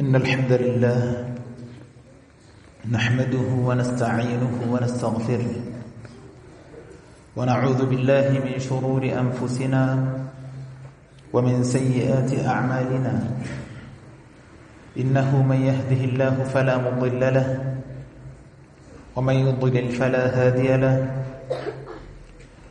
إن الحمد لله نحمده ونستعينه ونستغفره ونعوذ بالله من شرور أنفسنا ومن سيئات أعمالنا. إنه من يهده الله فلا مضل له ومن يضلل فلا هادي له.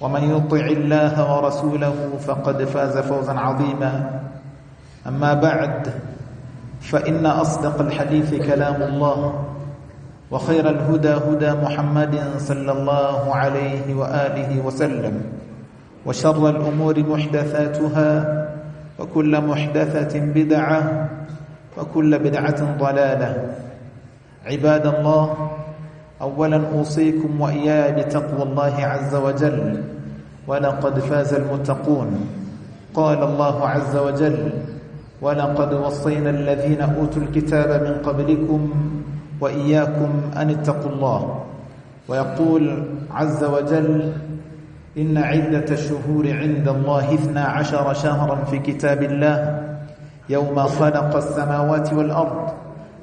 ومن يطع الله ورسوله فقد فاز فوزا عظيما. أما بعد فإن أصدق الحديث كلام الله وخير الهدى هدى محمد صلى الله عليه وآله وسلم وشر الأمور محدثاتها وكل محدثة بدعة وكل بدعة ضلالة. عباد الله أولا أوصيكم وإياي بتقوى الله عز وجل ولقد فاز المتقون. قال الله عز وجل ولقد وصينا الذين أوتوا الكتاب من قبلكم وإياكم أن اتقوا الله ويقول عز وجل إن عدة الشهور عند الله اثنا عشر شهرا في كتاب الله يوم خلق السماوات والأرض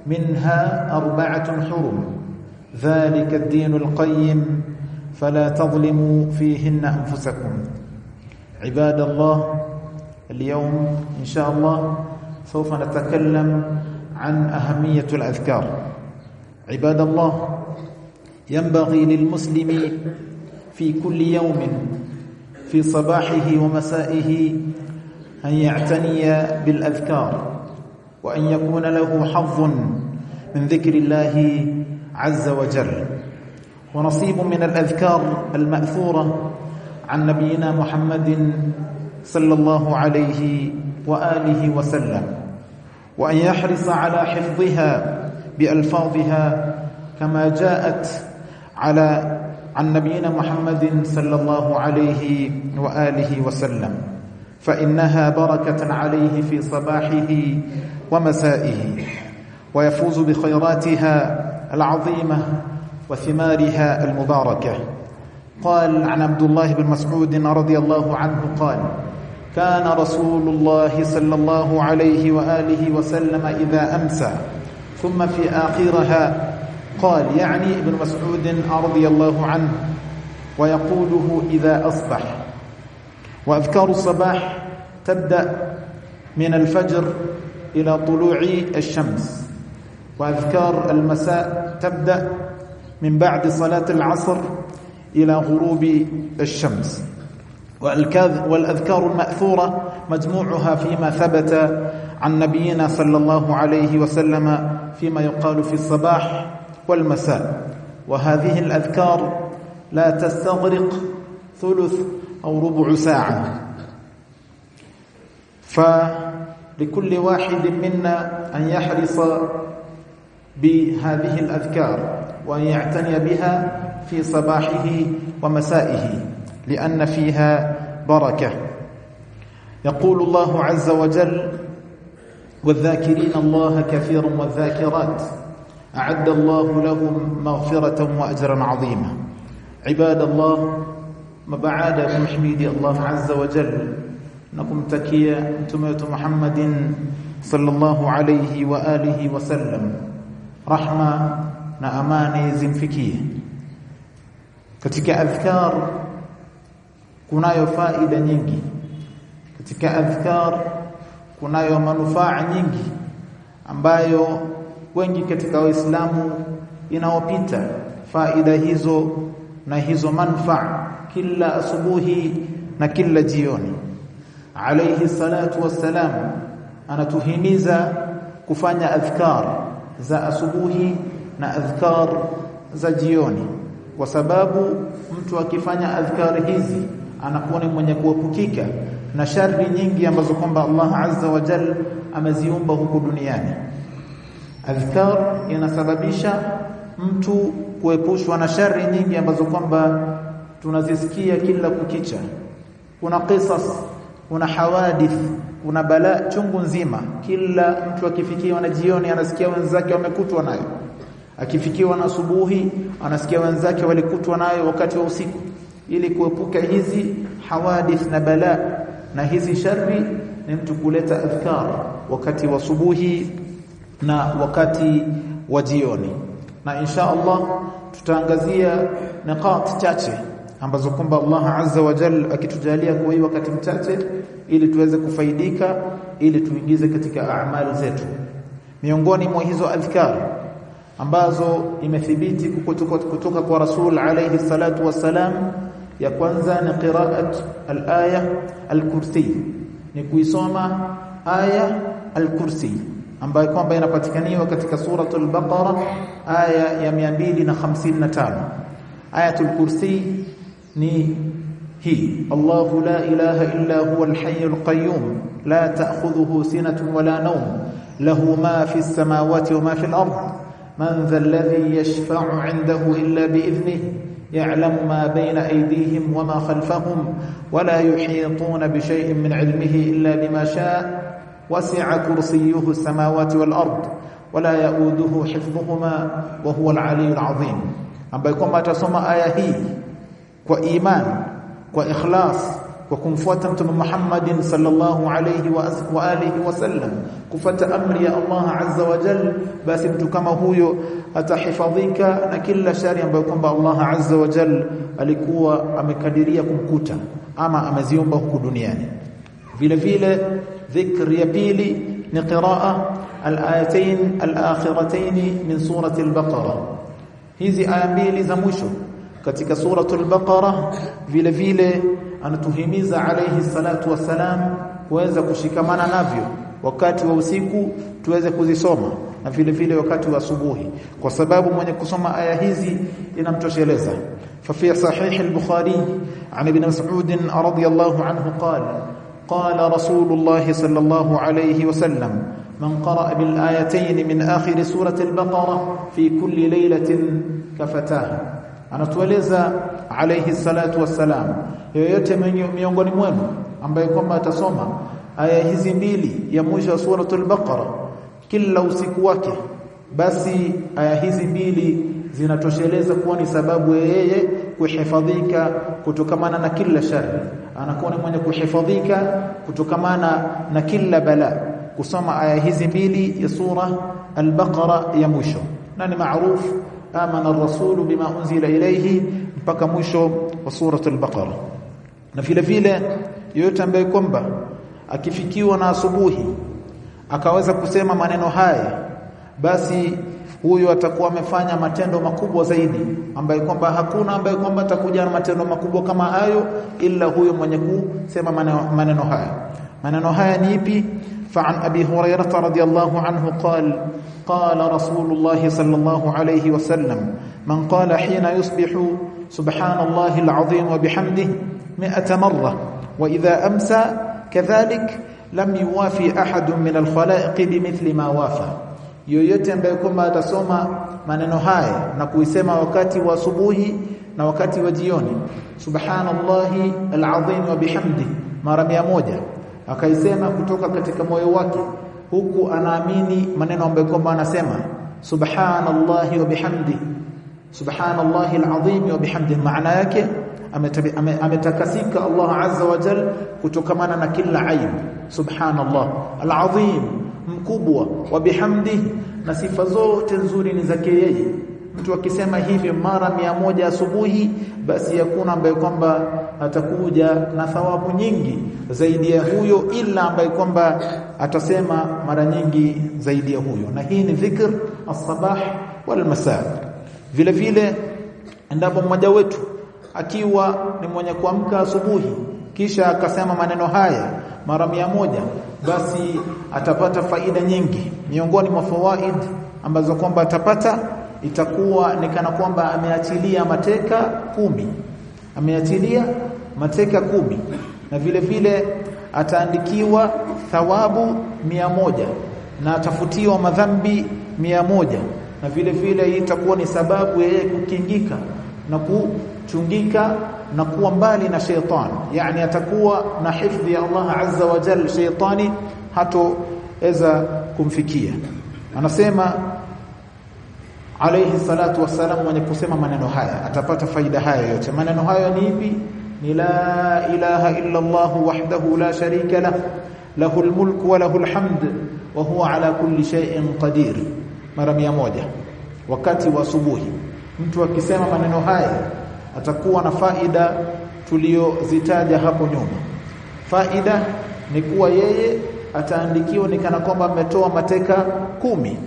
منها أربعة حرم ذلك الدين القيم فلا تظلموا فيهن أنفسكم. عباد الله اليوم إن شاء الله سوف نتكلم عن أهمية الأذكار. عباد الله ينبغي للمسلم في كل يوم في صباحه ومسائه أن يعتني بالأذكار وأن يكون له حظ من ذكر الله عز وجل. ونصيب من الأذكار المأثورة عن نبينا محمد صلى الله عليه وآله وسلم وأن يحرص على حفظها بألفاظها كما جاءت على عن نبينا محمد صلى الله عليه وآله وسلم فإنها بركة عليه في صباحه ومسائه ويفوز بخيراتها العظيمة وثمارها المباركة. قال عن عبد الله بن مسعود رضي الله عنه قال كان رسول الله صلى الله عليه وآله وسلم إذا أمسى ثم في آخرها قال يعني ابن مسعود رضي الله عنه ويقوله إذا أصبح. وأذكار الصباح تبدأ من الفجر إلى طلوع الشمس. وأذكار المساء تبدأ من بعد صلاة العصر إلى غروب الشمس. والأذكار المأثورة مجموعها فيما ثبت عن نبينا صلى الله عليه وسلم فيما يقال في الصباح والمساء. وهذه الأذكار لا تستغرق ثلث أو ربع ساعة. فلكل واحد منا أن يحرص بهذه الأذكار وأن يعتني بها في صباحه ومسائه لأن فيها بركة. يقول الله عز وجل والذاكرين الله كثيرا والذاكرات أعد الله لهم مغفرة وأجرا عظيما. عباد الله مبعاد kumhimidi Allah azza wa jalla na kumtakia mtume wetu Muhammadin sallallahu alayhi wa alihi wasallam rahma na amani zimfikie. Katika adhkar kunayo faida nyingi. Katika adhkar kunayo manufaa nyingi ambayo wengi katika waislamu inaopita faida hizo na hizo manufaa kila asubuhi na kila jioni. Alayhi salatu wassalam anatuhimiza kufanya adhkar za asubuhi na adhkar za jioni. Kwa sababu mtu akifanya adhkar hizi anakuwa ni mwenye kuepukika na shari nyingi ambazo kwamba Allah azza wa jal ameziumba huku duniani. Adhkar inasababisha mtu kuepushwa na shari nyingi ambazo kwamba tunazisikia kila kukicha. Kuna qisas kuna hawadith una balaa chungu nzima. Kila mtu akifikiwa na jioni anasikia wenzake wamekutwa nayo. Akifikiwa na asubuhi anasikia wenzake walikutwa nayo wakati wa usiku. Ili kuepuka hizi hawadith na balaa na hizi shari ni mtu kuleta adhkar wakati wa subuhi na wakati wa jioni. Na insha Allah tutaangazia naqat chache ambazo kwamba Allah azza wa jal akitujalia kwa hii wakati mchache ili tuweze kufaidika ili tuingize katika amali zetu. Miongoni mwa hizo adhkar ambazo imethibiti kutoka, kutoka kwa Rasul alayhi salatu wassalam ya kwanza ni qiraat al-aya al-kursi. Ni kuisoma aya al-kursi ambayo kwamba inapatikaniwa katika suratul baqara aya ya 255 ayatul kursi ni hii Allahu la ilaha illa huwa al-hayyul qayyum la ta'khudhuhu sinatun wala nawm lahu ma fi as-samawati wa ma fi al-ard man dha alladhi yashfa'u 'indahu illa bi'idhnihi يعلم ما بين أيديهم وما خلفهم ولا يحيطون بشيء من علمه إلا بما شاء وسع كرسيه السماوات والأرض ولا يؤوده حفظهما وهو العلي العظيم ambaye kwamba atasoma aya hii kwa iman kwa ikhlas kwa kumfuata mtume Muhammadin sallallahu alayhi wa alihi wasallam kufuata amri ya Allah azza wa jalla basi mtu kama huyo atahifadhika na kila shari ambayo kwamba Allah azza wa jalla alikuwa amekadiria kumkuta ama ameziumba huku duniani. Vile vile dhikr ya pili ni qiraa al-ayatayn min surati al-baqara. Hizi aya mbili za mwisho katika suratul baqara vile vile anatuhimiza alayhi salatu wassalam kuweza kushikamana navyo wakati wa usiku tuweze kuzisoma na vile vile wakati wa asubuhi kwa sababu mwenye kusoma aya hizi inamtosheleza ففي صحيح البخاري عن ابن مسعود رضي الله عنه قال قال رسول الله صلى الله عليه وسلم من قرأ بالآيتين من آخر سورة البقرة في كل ليلة كفتاه anatueleza alayhi salatu wassalam yoyote miongoni mwenu ambaye kwamba atasoma aya hizi mbili ya mwisho wa suratul baqara kila usiku wake basi aya hizi mbili zinatosheleza kuwa ni sababu yeye kuhifadhika kutokamana na kila shari anakuwa ni mwenye kuhifadhika kutokamana na kila bala. Kusoma aya hizi mbili ya sura al-baqara ya mwisho. Na ni maarufu amana ar-rasul bima unzila ilayhi mpaka mwisho wa suratul baqara na vile vile yoyote ambaye kwamba akifikiwa na asubuhi akaweza kusema maneno haya basi huyo atakuwa amefanya matendo makubwa zaidi ambaye kwamba hakuna ambaye kwamba atakuja na matendo makubwa kama hayo ila huyo mwenye kusema maneno haya. Maneno haya ni ipi? Fa an abi hurairah radhiyallahu anhu qala قال رسول الله صلى الله عليه وسلم من قال حين يصبح سبحان الله العظيم وبحمده مئة مرة وإذا أمسى كذلك لم يوافي أحد من الخلائق بمثل ما وافى yoyote ambaye kwamba atasoma maneno haya na kuisema wakati wa asubuhi na wakati wa jioni subhanallahi alazim wa bihamdi mara moja akaisema kutoka katika moyo wake huku anaamini maneno ambayo kwamba anasema subhanallahi wa bihamdi subhanallahi alazim wa bihamdi maana yake ametakasika Allah azza wa jal kutokamana na kila aib subhanallah alazim mkubwa wa bihamdi na sifa zote nzuri ni zake yeye mtu akisema hivi mara mia moja asubuhi basi hakuna ambaye kwamba atakuja na thawabu nyingi zaidi ya huyo ila ambaye kwamba atasema mara nyingi zaidi ya huyo. Na hii ni dhikr as-sabah wal masa vile vile endapo mmoja wetu akiwa ni mwenye kuamka asubuhi kisha akasema maneno haya mara mia moja basi atapata faida nyingi. Miongoni mwa fawaid ambazo kwamba atapata itakuwa ni kana kwamba ameachilia mateka kumi. Ameachilia mateka kumi. Na vile vile ataandikiwa thawabu mia moja. Na atafutiwa madhambi mia moja. Na vile vile hii itakuwa ni sababu yeye kukingika na kuchungika na kuwa mbali na sheitani. Yani atakuwa na hifdhi ya Allah azza wa jalla sheitani hatoweza kumfikia. Anasema alayhi salatu wasalam mwenye kusema maneno haya. Atapata faida haya yote. Maneno haya ni ipi ni la ilaha illa Allah wahdahu la sharika lah lahu almulk wa lahu alhamd wa huwa ala kulli shay'in qadir. Mara moja. Wakati wa asubuhi. Mtu akisema maneno haya atakuwa na faida tuliyozitaja hapo nyuma. Faida ni kuwa yeye ataandikiwa ni kana kwamba ametoa mateka kumi.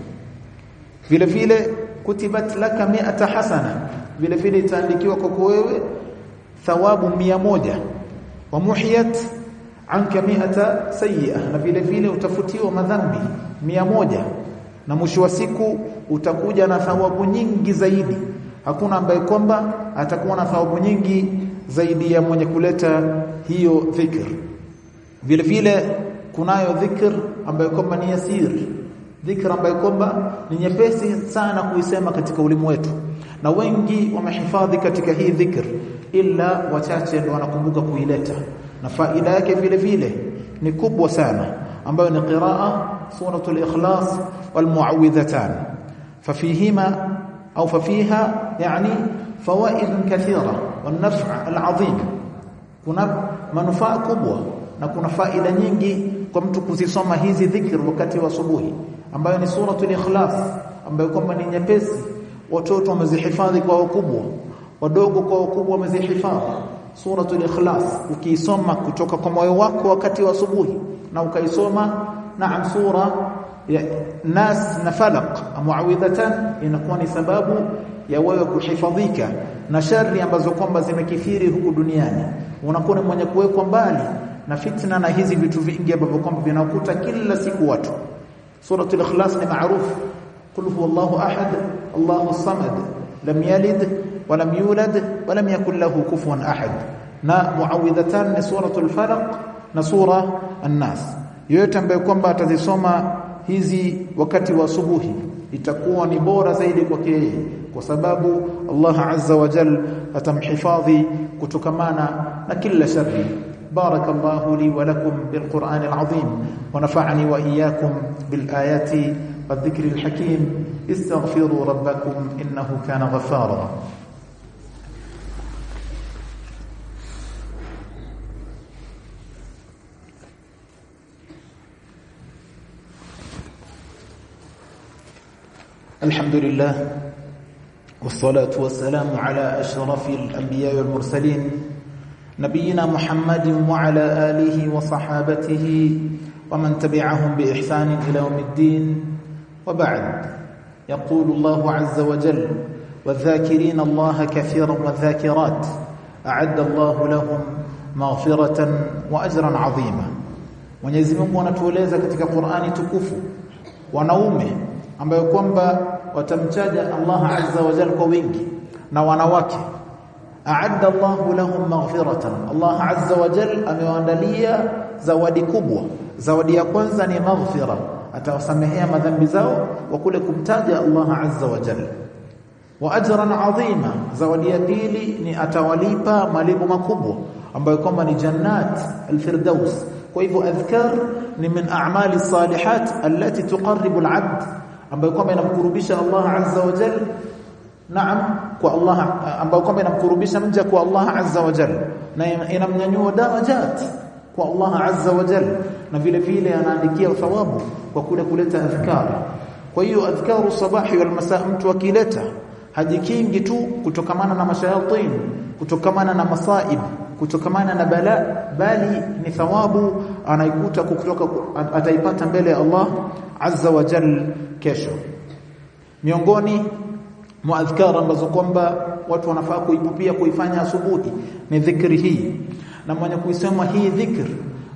Vile vile kutibat laka mi'ata hasana. Vile vile itaandikiwa kwako wewe thawabu mia moja. Wa muhiyat anka mi'ata sayyi'ah. Na vile vile utafutiwa madhambi mia moja. Na mwisho wa siku utakuja na thawabu nyingi zaidi. Hakuna ambaye kwamba atakuwa na thawabu nyingi zaidi ya mwenye kuleta hiyo dhikr. Vile vile kunayo dhikr ambayo kwamba ni yasir dhikr ambayo kwamba ni nyepesi sana kuisema katika ulimu wetu. Na wengi wamehifadhi katika hii dhikr ila wachache ndio wanakumbuka kuileta. Na faida yake vile vile ni kubwa sana ambayo ni qiraa suratul ikhlas wal muawwidhatan. Fafihima au fafiha yani fawaid kathira wan naf' al azim. Kuna manufaa kubwa na kuna faida nyingi kwa mtu kuzisoma hizi dhikr wakati wa asubuhi ambayo ni suratul ikhlas ambayo kwamba ni nyepesi. Watoto wamezihifadhi kwa wakubwa wadogo kwa wakubwa wamezihifadhi. Suratul ikhlas ukiisoma kutoka kwa moyo wako wakati wa asubuhi na ukaisoma naam sura ya nas na falaq muawidhatan inakuwa ni sababu ya wewe kuhifadhika na shari ambazo kwamba zimekithiri huku duniani. Unakuwa mwenye kuwekwa mbali na fitna na hizi vitu vingi ambavyo kwamba vinakuta kila siku watu suratul ikhlas ni maarufu qul huwallahu ahad allahu samad lam yalid ولم يولد ولم يكن له كفوا احد na muawidhatan ni suratul falaq na sura an-nas yote ambayo kwamba atazisoma hizi wakati wa asubuhi itakuwa ni bora zaidi kwake yeye kwa sababu Allah azza wa jal atamhifadhi kutokamana na kila shari بارك الله لي ولكم بالقرآن العظيم ونفعني وإياكم بالآيات والذكر الحكيم استغفروا ربكم إنه كان غفارا الحمد لله والصلاة والسلام على أشرف الأنبياء والمرسلين نبينا محمد وعلى آله وصحابته ومن تبعهم بإحسان إلى يوم الدين. وبعد يقول الله عز وجل والذاكرين الله كثيرا والذاكرات أعد الله لهم مغفرة وأجرا عظيما. Mwenyezi Mungu anatueleza katika Qur'ani tukufu wanaume ambayo kwamba watamchaja Allah Azza wa Jalla kwa wingi na wanawake. أعد الله لهم مغفرة. الله عز وجل أن يعد لي زوادي كبوة زوادي أكونزني مغفرة أتوسمهي بزاو زو وكل كمتاج الله عز وجل وأجرا عظيما زوادي بيلي ني أتواليبا مليب مكبوة أم بيكوما جنات الفردوس كيف أذكر من أعمال الصالحات التي تقرب العبد أم بيكوما ينبكر الله عز وجل naam kwa Allah ambao kwamba inamkurubisha mja kwa Allah azza wa jalla na inamnyanyua darajat kwa Allah azza wa jalla na vile vile anaandikia thawabu kwa kule kuleta adhkar. Kwa hiyo adhkaru sabahi wal masaa mtu akileta hajikingi tu kutokamana na mashayatin kutokamana na masaib kutokamana na bala bali ni thawabu anaikuta kutoka ataipata mbele ya Allah azza wa jalla kesho. Miongoni mwa adhkar ambazo kwamba watu wanafaa kuipupia kuifanya asubuhi ni dhikri hii na mwenye kuisema hii dhikr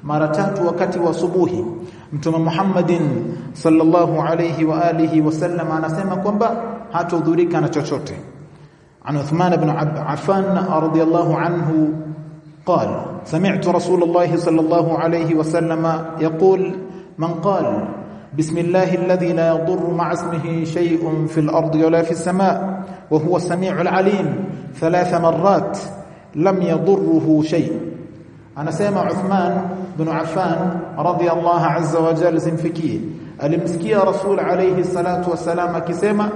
mara tatu wakati wa asubuhi mtume Muhammadin sallallahu alayhi wa alihi wasallam anasema kwamba hatudhurika na chochote عن عثمان بن عفان رضي الله عنه قال سمعت رسول الله صلى الله عليه وسلم يقول من قال بسم الله الذي لا يضر مع اسمه شيء في الأرض ولا في السماء وهو السميع العليم ثلاث مرات لم يضره شيء. أنا سيما عثمان بن عفان رضي الله عز وجل زنفكيه المسكية رسول عليه الصلاة والسلام كسيما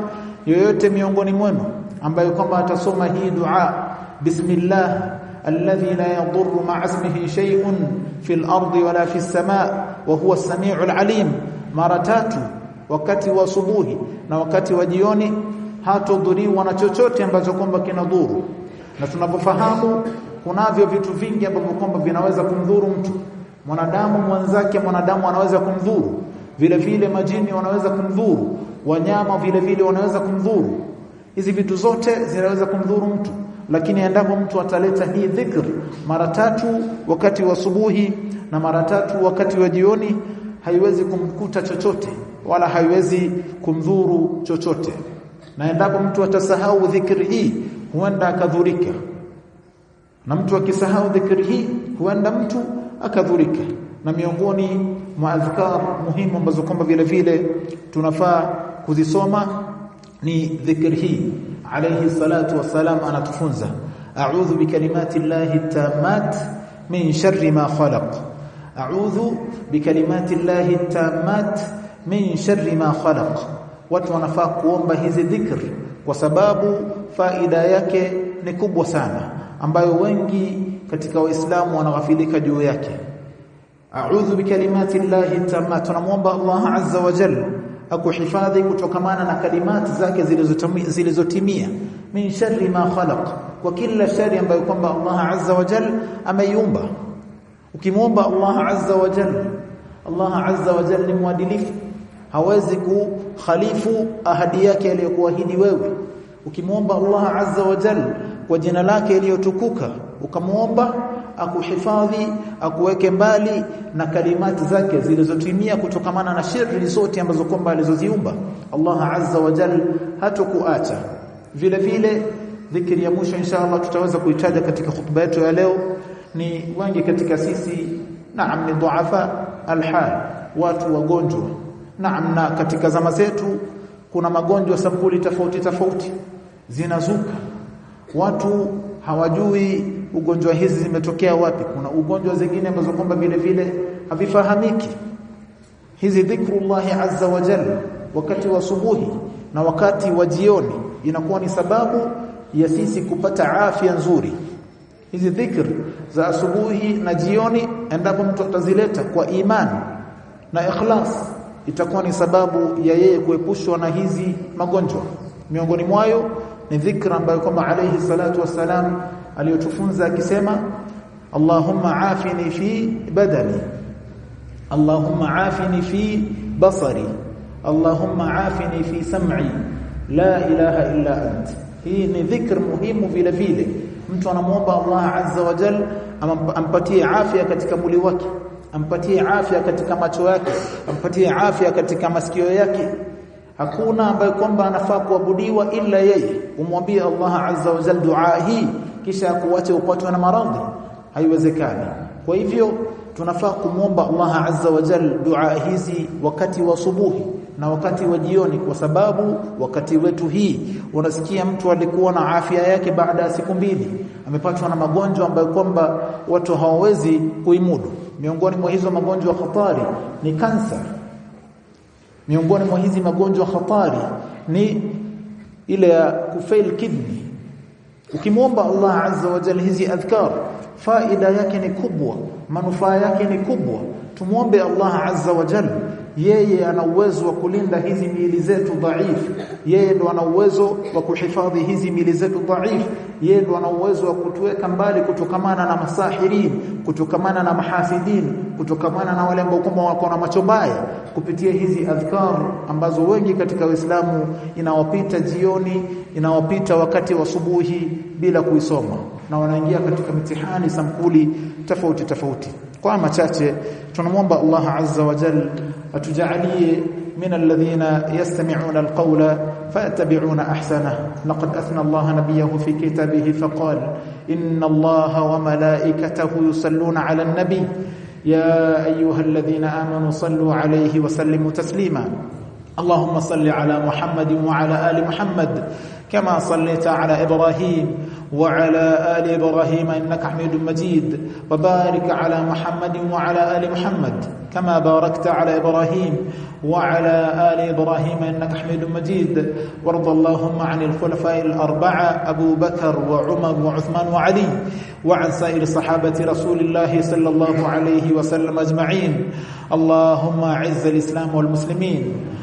يؤتم يونغوني مونو أم بيقوم تصوم هي دعاء. بسم الله الذي لا يضر مع اسمه شيء في الأرض ولا في السماء وهو السميع العليم. Mara tatu wakati wa asubuhi na wakati wa jioni hatodhuriwa na chochote ambacho kwamba kinadhuru. Na tunapofahamu kunavyo vitu vingi ambavyo kwamba vinaweza kumdhuru mtu mwanadamu mwanzake mwanadamu anaweza kumdhuru. Vile vile majini wanaweza kumdhuru wanyama vile vile wanaweza kumdhuru. Hizi vitu zote zinaweza kumdhuru mtu lakini endapo mtu ataleta hii dhikr mara tatu wakati wa asubuhi na mara tatu wakati wa jioni haiwezi kumkuta chochote wala haiwezi kumdhuru chochote. Na endapo mtu atasahau dhikri hii huenda akadhurika. Na mtu akisahau dhikri hii huenda mtu akadhurika. Na miongoni mwa adhkar muhimu ambazo kwamba vile vile tunafaa kuzisoma ni dhikri hii. Alayhi salatu wasalam anatufunza a'udhu bikalimati llahi tammat min sharri ma khalaq a'udhu bikalimati llahi tammat min sharri ma khalaq. Watu wanafaa kuomba hizi dhikr kwa sababu faida yake ni kubwa sana ambayo wengi katika waislamu wanaghafilika juu yake. A'udhu bikalimati llahi tammat tunamuomba Allah azza wa jalla akuhifadhi kutokamana na kalimati zake zilizotimia. Min sharri ma khalaq kwa kila shari ambayo kwamba Allah azza wa jalla ameiumba ukimwomba Allah azza wa jalla Allah azza wa jalla ni mwadilifu. Hawezi kukhalifu ahadi yake aliyokuahidi wewe. Ukimwomba Allah azza wa jalla kwa jina lake iliyotukuka ukamwomba akuhifadhi akuweke mbali na kalimati zake zilizotimia kutokamana na shirri zote ambazo kwamba alizoziumba Allah azza wa jalla hatokuacha vile vile dhikri ya mwisho inshallah tutaweza kuitaja katika hutuba yetu ya leo ni wengi katika sisi. Naam ni dhuafa alhal watu wagonjwa. Naam na katika zama zetu kuna magonjwa sampuli tofauti tofauti zinazuka. Watu hawajui ugonjwa hizi zimetokea wapi. Kuna ugonjwa zingine ambazo kwamba vile vile havifahamiki. Hizi dhikrullah azza wa jalla wakati wa subuhi na wakati wa jioni inakuwa ni sababu ya sisi kupata afya nzuri hizi dhikr za asubuhi na jioni endapo mtu atazileta kwa imani na ikhlas itakuwa ni sababu ya yeye kuepushwa na hizi magonjwa. Miongoni mwayo ni dhikra ambayo kwamba alayhi salatu wassalam aliyotufunza akisema Allahumma afini fi badani Allahumma afini fi basari Allahumma afini fi sam'i la ilaha illa ant. Hii ni dhikr muhimu vile vile mtu anamuomba Allah azza wa jal ampatie afya katika mwili wake ampatie afya katika macho yake ampatie afya katika masikio yake. Hakuna ambaye kwamba anafaa kuabudiwa ila yeye. Umwambie Allah azza wa jal dua hii kisha kuache upatwe na maradhi. Haiwezekani. Kwa hivyo tunafaa kumwomba Allah azza wa jal dua hizi wakati wa subuhi na wakati wa jioni kwa sababu wakati wetu hii unasikia mtu alikuwa na afya yake baada ya siku mbili amepatwa na magonjwa ambayo kwamba watu hawawezi kuimudu. Miongoni mwa hizo magonjwa hatari ni kansa. Miongoni mwa hizi magonjwa hatari ni ile ya kufail kidney. Ukimwomba Allah azza wa jalla hizi adhkar faida yake ni kubwa manufaa yake ni kubwa. Tumuombe Allah azza wa jalla yeye ana uwezo wa kulinda hizi miili zetu dhaifu yeye ndo ana uwezo wa kuhifadhi hizi miili zetu dhaifu yeye ndo ana uwezo wa kutuweka mbali kutokamana na masahirin kutokamana na mahasidin kutokamana na wale ambao kwamba wako na macho mbaya kupitia hizi adhkar ambazo wengi katika Uislamu inawapita jioni inawapita wakati wa subuhi bila kuisoma. Na wanaingia katika mitihani sampuli tofauti tofauti. Kwa machache tunamwomba Allah azza wa jalla atujalie من الذين يستمعون القول فيتبعون أحسنه؟ لقد أثنى الله نبيه في كتابه فقال إن الله وملائكته يصلون على النبي. يا أيها الذين آمنوا صلوا عليه وسلموا تسليما. اللهم صل على محمد وعلى آل محمد كما صليت على إبراهيم وعلى آل إبراهيم إنك حميد مجيد. وبارك على محمد وعلى آل محمد. كما باركت على إبراهيم وعلى آل إبراهيم إنك حميد مجيد. وارض اللهم عن الخلفاء الأربعة أبو بكر وعمر وعثمان وعلي. وعن سائر صحابة رسول الله صلى الله عليه وسلم أجمعين. اللهم أعز الإسلام والمسلمين.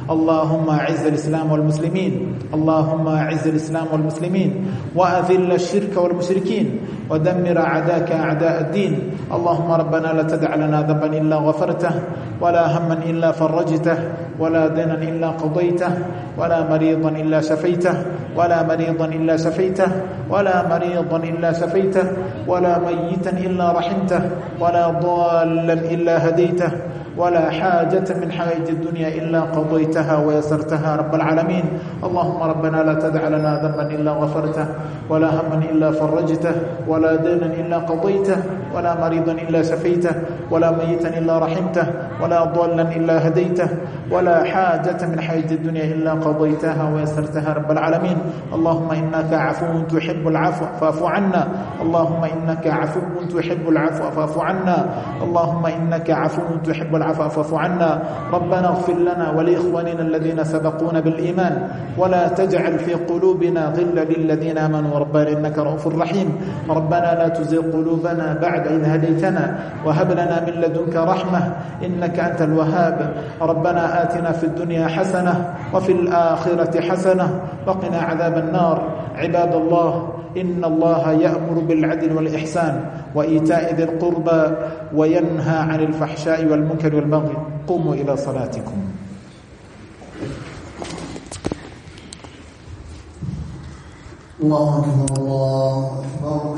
اللهم أعز الإسلام والمسلمين. اللهم أعز الإسلام والمسلمين. وأذل الشرك والمشركين. ودمر أعداءك أعداء الدين. اللهم ربنا لا تدع لنا ذنبا إلا غفرته. ولا هما إلا فرجته ولا دينا إلا قضيته ولا مريضا إلا شفيته ولا مريضا إلا شفيته ولا مريضا إلا شفيته ولا ميتا إلا رحمته ولا ضالا إلا هديته ولا حاجة من حوائج الدنيا إلا قضيتها ويسرتها رب العالمين. اللهم ربنا لا تدع لنا ذنبا إلا غفرته ولا هما إلا فرجته ولا دينا إلا قضيته ولا مريضا إلا شفيته ولا ميتا إلا رحمته ولا ضالا إلا هديته ولا حاجة من حوائج الدنيا إلا قضيتها ويسرتها رب العالمين. اللهم إنك عفو تحب العفو فاعف عنا. اللهم إنك عفو تحب العفو فاعف عنا. اللهم إنك عفو تحب العفو فاعف عنا. ربنا اغفر لنا ولإخواننا الذين سبقونا بالإيمان. ولا تجعل في قلوبنا غلا للذين آمنوا. ربنا إنك رؤوف رحيم. ربنا لا تزغ قلوبنا بعد إذ هديتنا. وهب لنا من لدنك رحمة. إنك أنت الوهاب. ربنا آتنا في الدنيا حسنة وفي الآخرة حسنة. وقنا عذاب النار. عباد الله إن الله يأمر بالعدل والإحسان وإيتاء ذي القربى وينهى عن الفحشاء والمنكر والبغي. قوموا إلى صلاتكم. الله أكبر الله أكبر.